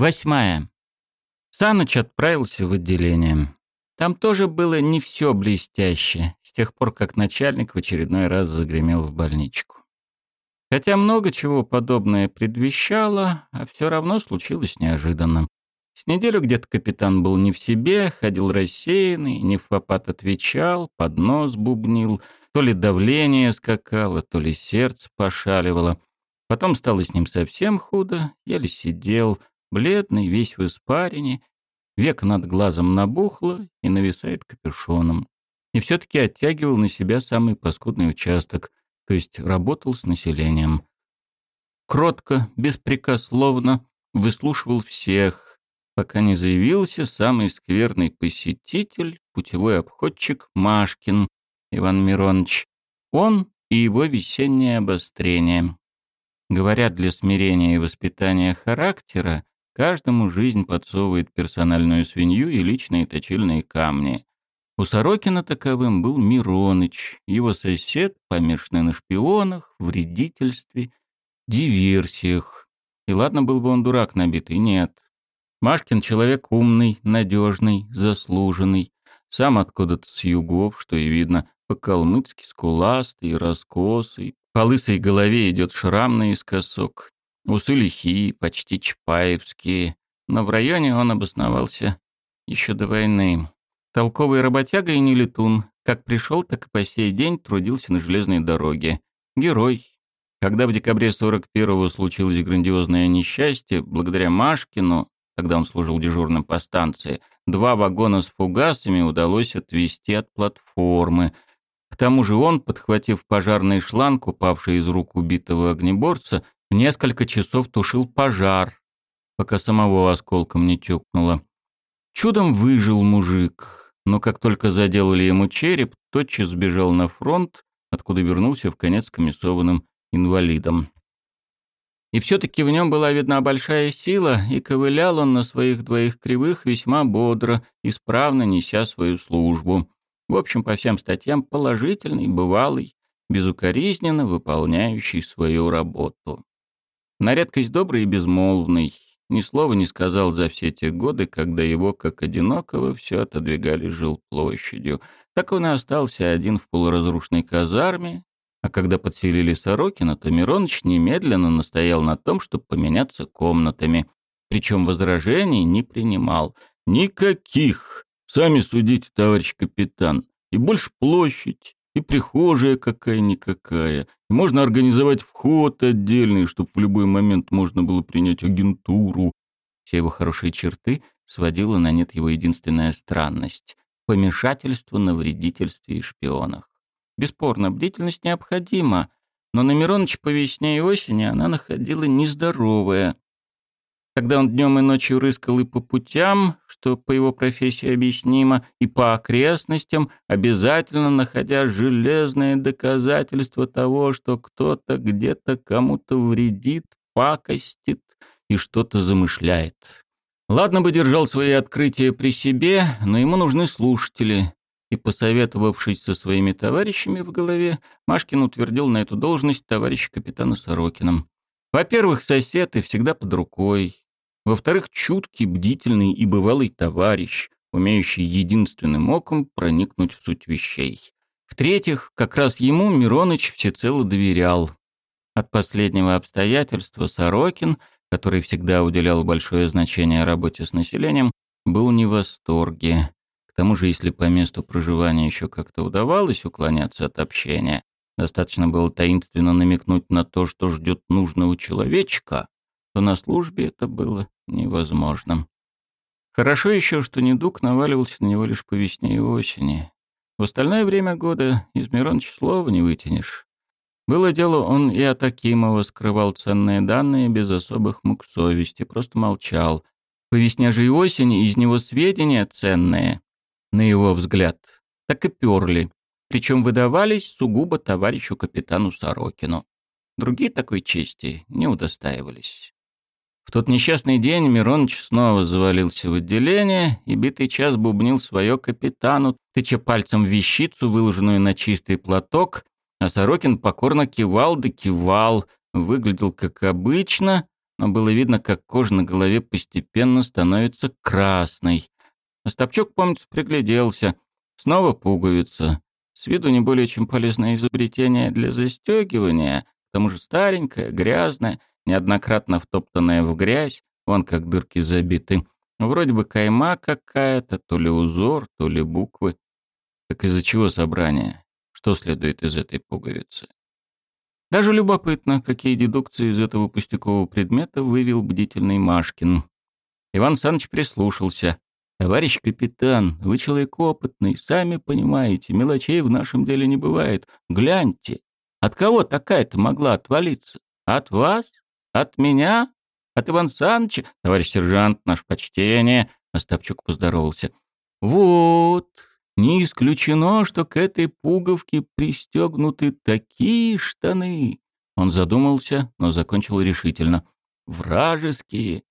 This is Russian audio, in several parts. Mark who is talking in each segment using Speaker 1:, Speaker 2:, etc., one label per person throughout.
Speaker 1: Восьмая. Саныч отправился в отделение. Там тоже было не все блестяще, с тех пор, как начальник в очередной раз загремел в больничку. Хотя много чего подобное предвещало, а все равно случилось неожиданно. С неделю где-то капитан был не в себе, ходил рассеянный, не в попад отвечал, под нос бубнил, то ли давление скакало, то ли сердце пошаливало. Потом стало с ним совсем худо, еле сидел, бледный, весь в испарине, век над глазом набухло и нависает капюшоном. И все-таки оттягивал на себя самый паскудный участок, то есть работал с населением. Кротко, беспрекословно выслушивал всех, пока не заявился самый скверный посетитель, путевой обходчик Машкин Иван Миронович. Он и его весеннее обострение. Говорят, для смирения и воспитания характера Каждому жизнь подсовывает персональную свинью и личные точильные камни. У Сорокина таковым был Мироныч, его сосед, помешанный на шпионах, вредительстве, диверсиях. И ладно был бы он дурак набитый, нет. Машкин человек умный, надежный, заслуженный. Сам откуда-то с югов, что и видно, по-калмыцки скуластый, раскосый. По лысой голове идет шрам наискосок. Усы лихие, почти чапаевские, но в районе он обосновался еще до войны. Толковый работяга и не летун, как пришел, так и по сей день трудился на железной дороге. Герой. Когда в декабре 41-го случилось грандиозное несчастье, благодаря Машкину, тогда он служил дежурным по станции, два вагона с фугасами удалось отвезти от платформы. К тому же он, подхватив пожарный шланг, упавший из рук убитого огнеборца, Несколько часов тушил пожар, пока самого осколком не тюкнуло. Чудом выжил мужик, но как только заделали ему череп, тотчас сбежал на фронт, откуда вернулся в конец комиссованным инвалидом. И все-таки в нем была видна большая сила, и ковылял он на своих двоих кривых весьма бодро, исправно неся свою службу. В общем, по всем статьям положительный, бывалый, безукоризненно выполняющий свою работу. На редкость добрый и безмолвный, ни слова не сказал за все те годы, когда его, как одинокого, все отодвигали жилплощадью. Так он и остался один в полуразрушенной казарме, а когда подселили Сорокина, то Мироныч немедленно настоял на том, чтобы поменяться комнатами. Причем возражений не принимал. Никаких! Сами судите, товарищ капитан. И больше площадь, и прихожая какая-никакая. И можно организовать вход отдельный, чтобы в любой момент можно было принять агентуру. Все его хорошие черты сводила на нет его единственная странность — помешательство на вредительстве и шпионах. Бесспорно, бдительность необходима, но на Мироныч по весне и осени она находила нездоровая. Когда он днем и ночью рыскал и по путям, что по его профессии объяснимо, и по окрестностям, обязательно находя железное доказательство того, что кто-то где-то кому-то вредит, пакостит и что-то замышляет. Ладно бы держал свои открытия при себе, но ему нужны слушатели. И, посоветовавшись со своими товарищами в голове, Машкин утвердил на эту должность товарища капитана Сорокином. Во-первых, сосед и всегда под рукой. Во-вторых, чуткий, бдительный и бывалый товарищ, умеющий единственным оком проникнуть в суть вещей. В-третьих, как раз ему Мироныч всецело доверял. От последнего обстоятельства Сорокин, который всегда уделял большое значение работе с населением, был не в восторге. К тому же, если по месту проживания еще как-то удавалось уклоняться от общения, Достаточно было таинственно намекнуть на то, что ждет нужного человечка, то на службе это было невозможно. Хорошо еще, что недуг наваливался на него лишь по весне и осени. В остальное время года из Мироныча слова не вытянешь. Было дело, он и от Акимова скрывал ценные данные без особых мук совести, просто молчал. По весне же и осени из него сведения ценные, на его взгляд, так и перли причем выдавались сугубо товарищу капитану Сорокину. Другие такой чести не удостаивались. В тот несчастный день Мироныч снова завалился в отделение и битый час бубнил свое капитану, тыча пальцем вещицу, выложенную на чистый платок, а Сорокин покорно кивал да кивал, выглядел как обычно, но было видно, как кожа на голове постепенно становится красной. Остапчук, помнится, пригляделся. Снова пуговица. С виду не более чем полезное изобретение для застегивания, к тому же старенькое, грязное, неоднократно втоптанное в грязь, вон как дырки забиты. Вроде бы кайма какая-то, то ли узор, то ли буквы. Так из-за чего собрание? Что следует из этой пуговицы? Даже любопытно, какие дедукции из этого пустякового предмета вывел бдительный Машкин. Иван Саныч прислушался. «Товарищ капитан, вы человек опытный, сами понимаете, мелочей в нашем деле не бывает. Гляньте, от кого такая-то могла отвалиться? От вас? От меня? От Иван Саныча? Товарищ сержант, наше почтение!» Остапчук поздоровался. «Вот, не исключено, что к этой пуговке пристегнуты такие штаны. Он задумался, но закончил решительно. Вражеские.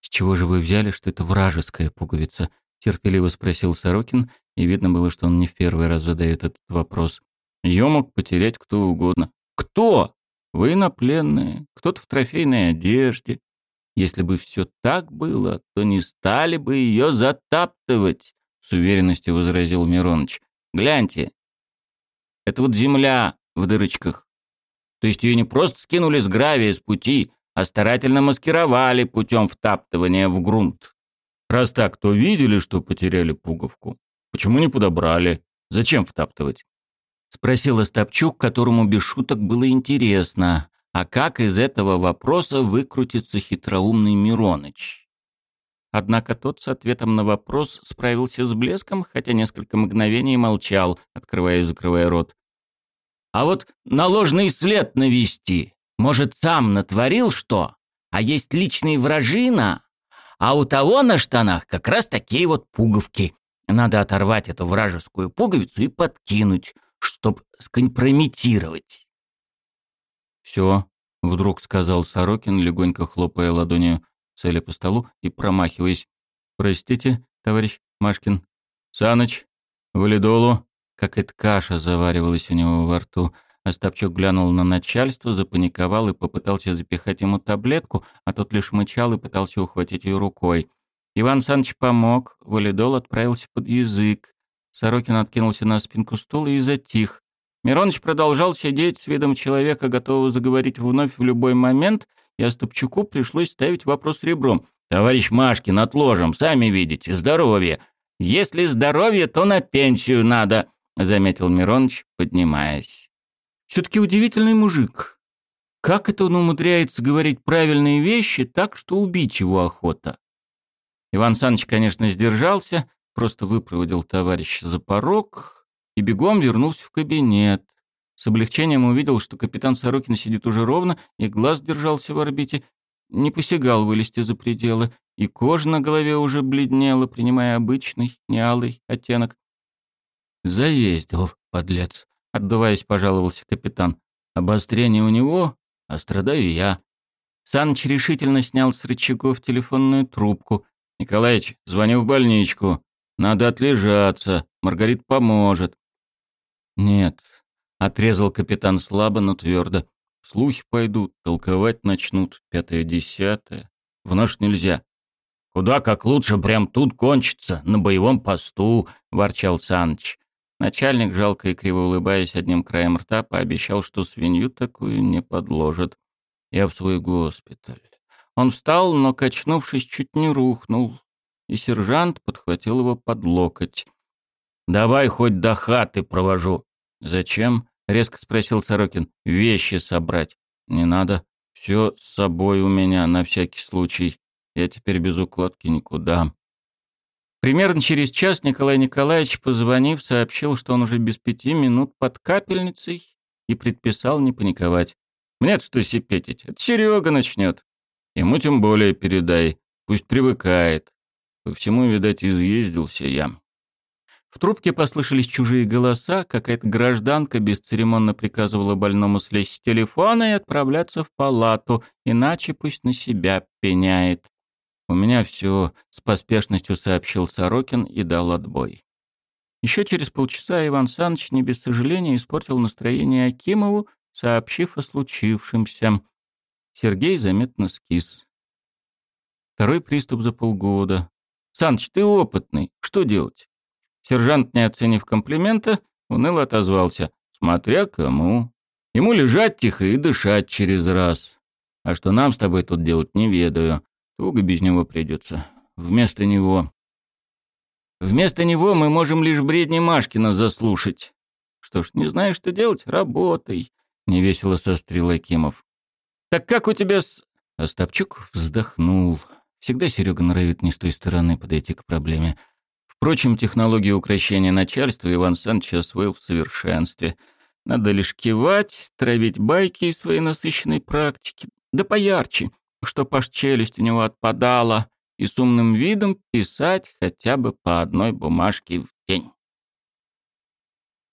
Speaker 1: С чего же вы взяли, что это вражеская пуговица? терпеливо спросил Сорокин, и видно было, что он не в первый раз задает этот вопрос. Ее мог потерять кто угодно. Кто? Военнопленные, кто-то в трофейной одежде. Если бы все так было, то не стали бы ее затаптывать с уверенностью возразил Мироныч. Гляньте. Это вот земля в дырочках. То есть ее не просто скинули с гравия с пути, а старательно маскировали путем втаптывания в грунт. Раз так, то видели, что потеряли пуговку. Почему не подобрали? Зачем втаптывать? Спросил Остапчук, которому без шуток было интересно. А как из этого вопроса выкрутится хитроумный Мироныч? Однако тот с ответом на вопрос справился с блеском, хотя несколько мгновений молчал, открывая и закрывая рот. «А вот наложный след навести. Может, сам натворил что? А есть личный вражина? А у того на штанах как раз такие вот пуговки. Надо оторвать эту вражескую пуговицу и подкинуть, чтоб скомпрометировать». «Все», — вдруг сказал Сорокин, легонько хлопая ладонью целя по столу и промахиваясь. «Простите, товарищ Машкин. Саныч, валидолу». Какая-то каша заваривалась у него во рту. Остапчук глянул на начальство, запаниковал и попытался запихать ему таблетку, а тот лишь мычал и пытался ухватить ее рукой. Иван Саныч помог, валидол отправился под язык. Сорокин откинулся на спинку стула и затих. Мироныч продолжал сидеть с видом человека, готового заговорить вновь в любой момент — и Остапчуку пришлось ставить вопрос ребром. «Товарищ Машкин, отложим, сами видите, здоровье. Если здоровье, то на пенсию надо», — заметил Мироныч, поднимаясь. «Все-таки удивительный мужик. Как это он умудряется говорить правильные вещи так, что убить его охота?» Иван Саныч, конечно, сдержался, просто выпроводил товарища за порог и бегом вернулся в кабинет. С облегчением увидел, что капитан Сорокин сидит уже ровно, и глаз держался в орбите, не посягал вылезти за пределы, и кожа на голове уже бледнела, принимая обычный, неалый оттенок. «Заездил, подлец», — отдуваясь, пожаловался капитан. «Обострение у него, а страдаю я». Саныч решительно снял с рычагов телефонную трубку. «Николаич, звоню в больничку. Надо отлежаться. Маргарит поможет». «Нет, Отрезал капитан слабо, но твердо. Слухи пойдут, толковать начнут, пятое-десятое. В нож нельзя. «Куда как лучше прям тут кончится, на боевом посту», — ворчал Саныч. Начальник, жалко и криво улыбаясь одним краем рта, пообещал, что свинью такую не подложит. Я в свой госпиталь. Он встал, но, качнувшись, чуть не рухнул, и сержант подхватил его под локоть. «Давай хоть до хаты провожу». «Зачем?» — резко спросил Сорокин. «Вещи собрать». «Не надо. Все с собой у меня на всякий случай. Я теперь без укладки никуда». Примерно через час Николай Николаевич, позвонив, сообщил, что он уже без пяти минут под капельницей и предписал не паниковать. мне что сипетить? Это Серега начнет. Ему тем более передай. Пусть привыкает. По всему, видать, изъездился я. В трубке послышались чужие голоса, какая-то гражданка бесцеремонно приказывала больному слезть с телефона и отправляться в палату, иначе пусть на себя пеняет. «У меня все», — с поспешностью сообщил Сорокин и дал отбой. Еще через полчаса Иван Саныч не без сожаления испортил настроение Акимову, сообщив о случившемся. Сергей заметно скис. Второй приступ за полгода. «Саныч, ты опытный. Что делать?» Сержант, не оценив комплимента, уныло отозвался. «Смотря кому. Ему лежать тихо и дышать через раз. А что нам с тобой тут делать, не ведаю. Туго без него придется. Вместо него...» «Вместо него мы можем лишь бредни Машкина заслушать». «Что ж, не знаешь, что делать? Работай», — невесело сострил Акимов. «Так как у тебя с...» Остапчук вздохнул. Всегда Серега норовит не с той стороны подойти к проблеме. Впрочем, технологию укрощения начальства Иван Саныч освоил в совершенстве. Надо лишь кивать, травить байки из своей насыщенной практики. Да поярче, чтоб аж челюсть у него отпадала, и с умным видом писать хотя бы по одной бумажке в день.